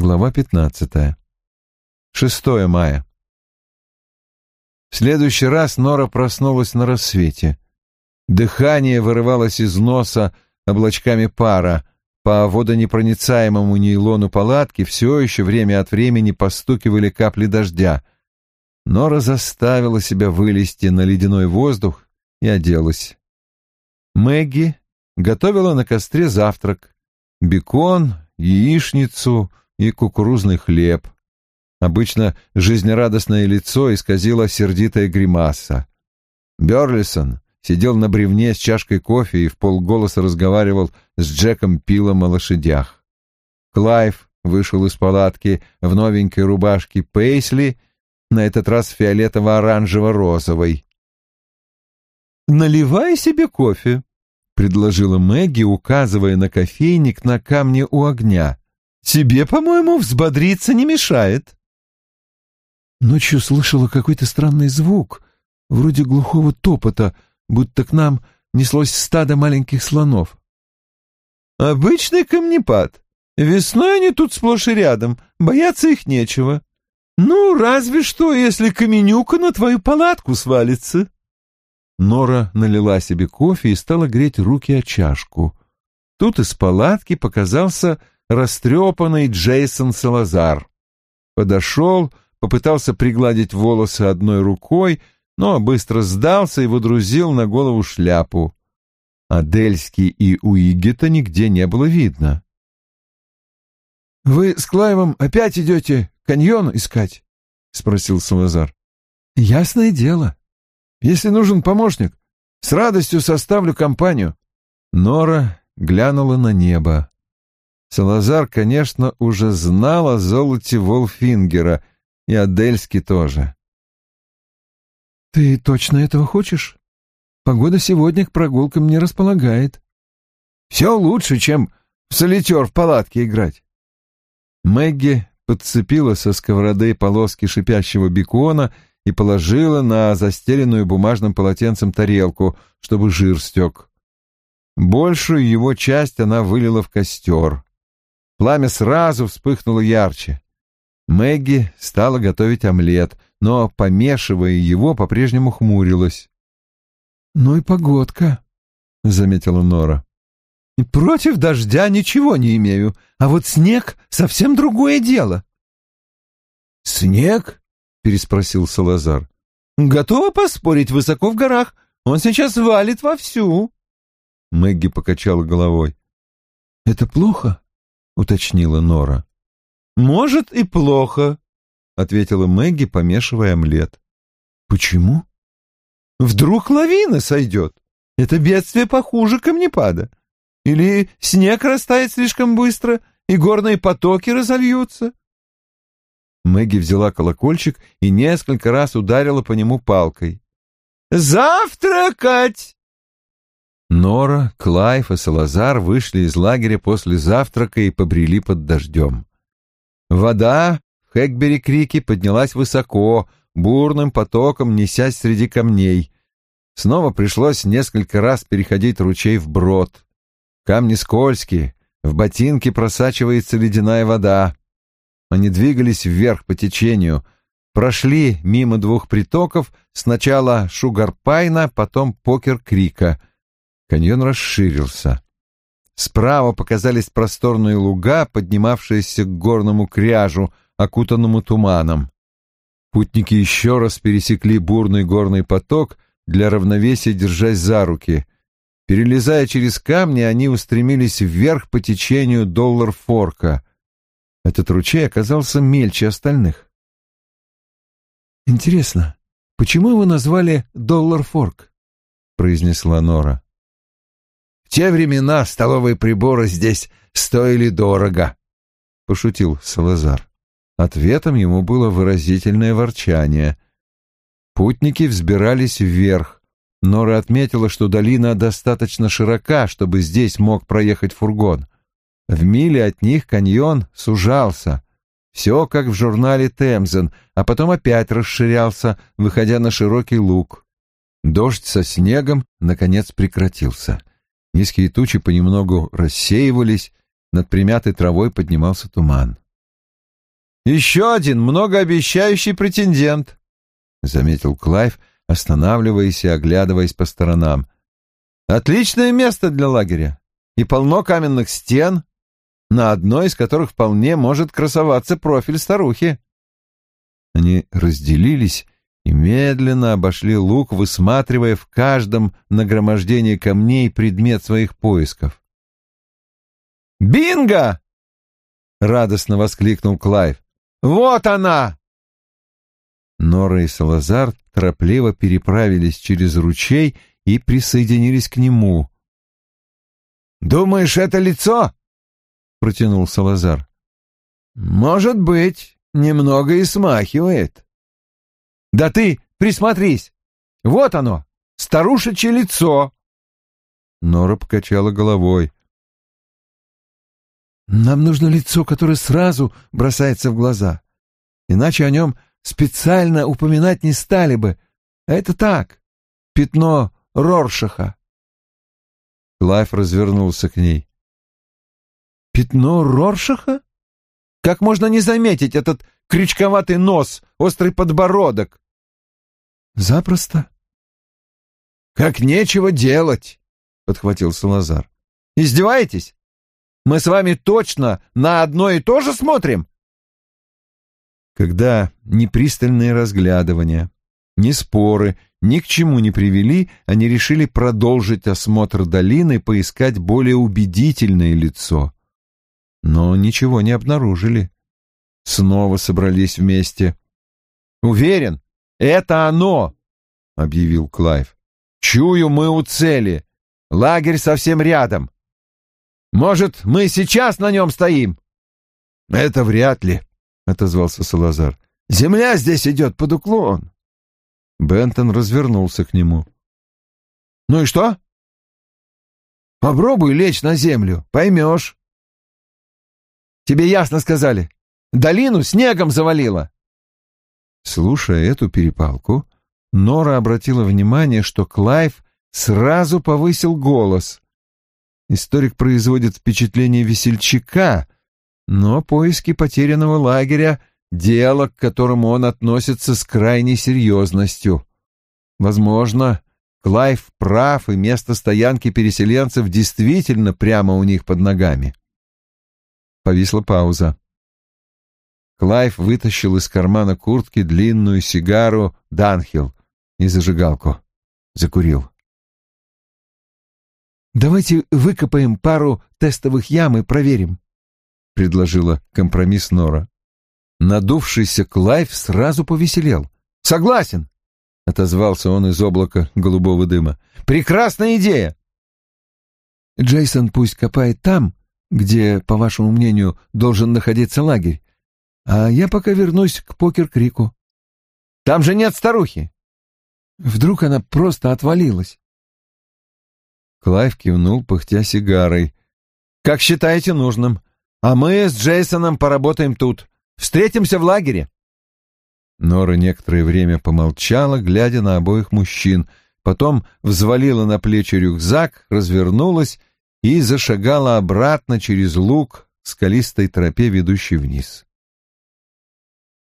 Глава 15. 6 мая. В следующий раз Нора проснулась на рассвете. Дыхание вырывалось из носа облачками пара. По водонепроницаемому нейлону палатки все еще время от времени постукивали капли дождя. Нора заставила себя вылезти на ледяной воздух и оделась. Мэгги готовила на костре завтрак. Бекон, яичницу — и кукурузный хлеб. Обычно жизнерадостное лицо исказило сердитая гримаса. Берлисон сидел на бревне с чашкой кофе и в полголоса разговаривал с Джеком Пилом о лошадях. Клайв вышел из палатки в новенькой рубашке Пейсли, на этот раз фиолетово-оранжево-розовой. «Наливай себе кофе», — предложила Мэгги, указывая на кофейник на камне у огня. Тебе, по-моему, взбодриться не мешает. Ночью слышала какой-то странный звук, вроде глухого топота, будто к нам неслось стадо маленьких слонов. Обычный камнепад. Весной они тут сплошь и рядом, бояться их нечего. Ну, разве что, если каменюка на твою палатку свалится. Нора налила себе кофе и стала греть руки о чашку. Тут из палатки показался растрепанный Джейсон Салазар. Подошел, попытался пригладить волосы одной рукой, но быстро сдался и водрузил на голову шляпу. Адельски и Уигета нигде не было видно. — Вы с Клайвом опять идете каньон искать? — спросил Салазар. — Ясное дело. Если нужен помощник, с радостью составлю компанию. Нора глянула на небо. Салазар, конечно, уже знал о золоте Волфингера, и Адельски тоже. «Ты точно этого хочешь? Погода сегодня к прогулкам не располагает. Все лучше, чем в солитер в палатке играть». Мэгги подцепила со сковороды полоски шипящего бекона и положила на застеленную бумажным полотенцем тарелку, чтобы жир стек. Большую его часть она вылила в костер. Пламя сразу вспыхнуло ярче. Мэгги стала готовить омлет, но, помешивая его, по-прежнему хмурилась. «Ну и погодка», — заметила Нора. «Против дождя ничего не имею, а вот снег — совсем другое дело». «Снег?» — переспросил Салазар. «Готова поспорить высоко в горах. Он сейчас валит вовсю». Мэгги покачала головой. «Это плохо?» Уточнила Нора. «Может, и плохо», — ответила Мэгги, помешивая омлет. «Почему?» «Вдруг лавина сойдет? Это бедствие похуже камнепада. Или снег растает слишком быстро, и горные потоки разольются?» Мэгги взяла колокольчик и несколько раз ударила по нему палкой. «Завтракать!» Нора, Клайв и Салазар вышли из лагеря после завтрака и побрели под дождем. Вода в Хэкбери-крике поднялась высоко, бурным потоком несясь среди камней. Снова пришлось несколько раз переходить ручей вброд. Камни скользкие, в ботинке просачивается ледяная вода. Они двигались вверх по течению, прошли мимо двух притоков, сначала Шугарпайна, потом Покер-крика — Каньон расширился. Справа показались просторные луга, поднимавшиеся к горному кряжу, окутанному туманом. Путники еще раз пересекли бурный горный поток, для равновесия держась за руки. Перелезая через камни, они устремились вверх по течению доллар-форка. Этот ручей оказался мельче остальных. «Интересно, почему его назвали доллар-форк?» — произнесла Нора. В те времена столовые приборы здесь стоили дорого, — пошутил Салазар. Ответом ему было выразительное ворчание. Путники взбирались вверх. Нора отметила, что долина достаточно широка, чтобы здесь мог проехать фургон. В миле от них каньон сужался. Все как в журнале «Темзен», а потом опять расширялся, выходя на широкий луг. Дождь со снегом, наконец, прекратился. Низкие тучи понемногу рассеивались, над примятой травой поднимался туман. Еще один многообещающий претендент, — заметил Клайв, останавливаясь и оглядываясь по сторонам. Отличное место для лагеря и полно каменных стен, на одной из которых вполне может красоваться профиль старухи. Они разделились и медленно обошли луг, высматривая в каждом нагромождении камней предмет своих поисков. «Бинго!» — радостно воскликнул Клайв. «Вот она!» Нора и Салазар торопливо переправились через ручей и присоединились к нему. «Думаешь, это лицо?» — протянул Салазар. «Может быть, немного и смахивает». «Да ты присмотрись! Вот оно, старушечье лицо!» Нора покачала головой. «Нам нужно лицо, которое сразу бросается в глаза. Иначе о нем специально упоминать не стали бы. Это так, пятно Роршаха». Клайв развернулся к ней. Пятно Роршаха? Как можно не заметить этот крючковатый нос, острый подбородок? Запросто. Как нечего делать, подхватил Салазар. Издеваетесь? Мы с вами точно на одно и то же смотрим? Когда ни пристальные разглядывания, ни споры ни к чему не привели, они решили продолжить осмотр долины и поискать более убедительное лицо но ничего не обнаружили. Снова собрались вместе. «Уверен, это оно!» — объявил Клайв. «Чую, мы у цели. Лагерь совсем рядом. Может, мы сейчас на нем стоим?» «Это вряд ли», — отозвался Салазар. «Земля здесь идет под уклон». Бентон развернулся к нему. «Ну и что?» «Попробуй лечь на землю, поймешь». Тебе ясно сказали. Долину снегом завалило. Слушая эту перепалку, Нора обратила внимание, что Клайв сразу повысил голос. Историк производит впечатление весельчака, но поиски потерянного лагеря — дело, к которому он относится с крайней серьезностью. Возможно, Клайв прав, и место стоянки переселенцев действительно прямо у них под ногами. Повисла пауза. Клайв вытащил из кармана куртки длинную сигару Dunhill и зажигалку. Закурил. «Давайте выкопаем пару тестовых ям и проверим», — предложила компромисс Нора. Надувшийся Клайв сразу повеселел. «Согласен», — отозвался он из облака голубого дыма. «Прекрасная идея!» «Джейсон пусть копает там, где, по вашему мнению, должен находиться лагерь, а я пока вернусь к покер-крику. Там же нет старухи. Вдруг она просто отвалилась. Клайв кивнул, пыхтя сигарой. «Как считаете нужным. А мы с Джейсоном поработаем тут. Встретимся в лагере». Нора некоторое время помолчала, глядя на обоих мужчин, потом взвалила на плечи рюкзак, развернулась и зашагала обратно через луг скалистой тропе, ведущей вниз.